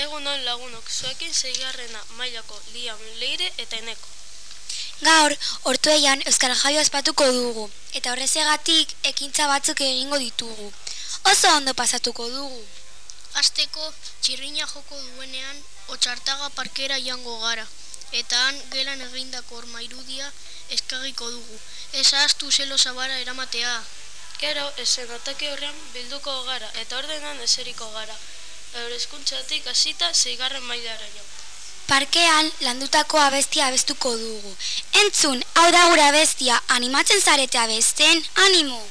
Egunon lagunok, zuekin zeigarrena mailako liam leire eta eneko. Gaur, ortueian Euskal Jaio ospatuko dugu, eta horrezegatik ekintza batzuk egingo ditugu. Oso ondo pasatuko dugu. Azteko, txirriña joko duenean, otxartaga parkera jango gara, eta han gelan egindako ormairudia eskagiko dugu. Ez ahaztu zelo zabara eramatea. Gero, esen atake horrean bilduko gara, eta ordenan eseriko gara eurezkuntzatik hasita zeigarren mailara jo. Parkean landutako abestia abestuko dugu. Entzun, hau da gura abestia, animatzen zarete abesten, animo!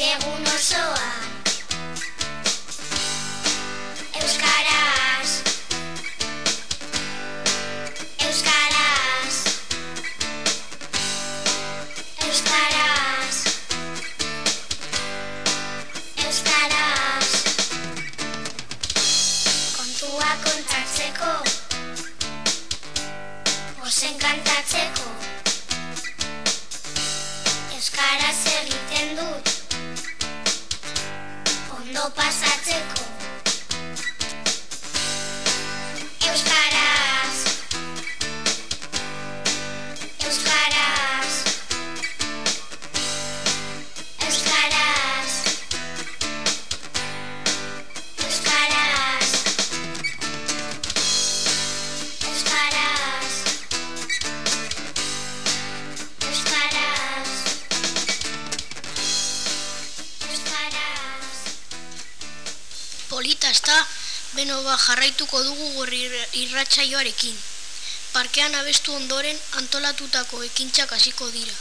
Egun osoa. Euskaraz. Euskaraz. Euskaraz. Euskaraz. Kontua kontatzeko. Ozen kantatzeko pasatzeko Polita ez da, beno ba jarraituko dugu gorri irratsaioarekin. Parkean abestu ondoren antolatutako ekintzak hasiko dira.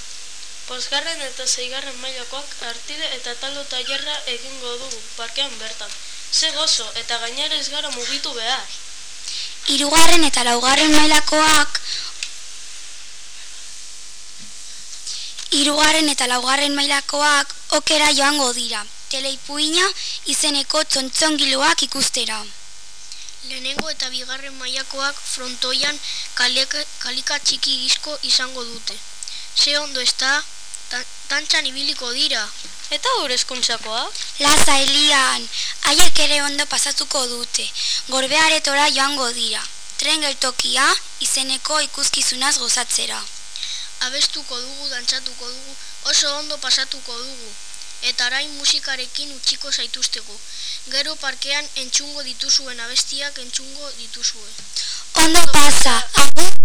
Posgarren eta zeigarren mailakoak artide eta taldo tailerra egingo dugu parkean bertan. Ze gozo eta gainera ez gara mugitu behar. Hirugarren eta laugarren mailakoak Hirugarren eta laugarren mailakoak okera joango dira. Teleipuina izeneko txontzongiloak ikustera. Lehenengo eta bigarren mailakoak frontoian kaleka, kalika txiki gizko izango dute. Ze ondo ez da, tan- tantxan ibiliko dira. Eta eurezkuntzakoak? Laza Elian, haiek ere ondo pasatuko dute. Gorbearetora joango dira. Tren geltokia izeneko ikuskizunaz gozatzera. Abestuko dugu, dantzatuko dugu, oso ondo pasatuko dugu. Eta arain musikarekin utziko zaituzteko. Gero parkean entzungo dituzuen abestiak entzungo dituzue. Ondo pasa, agur!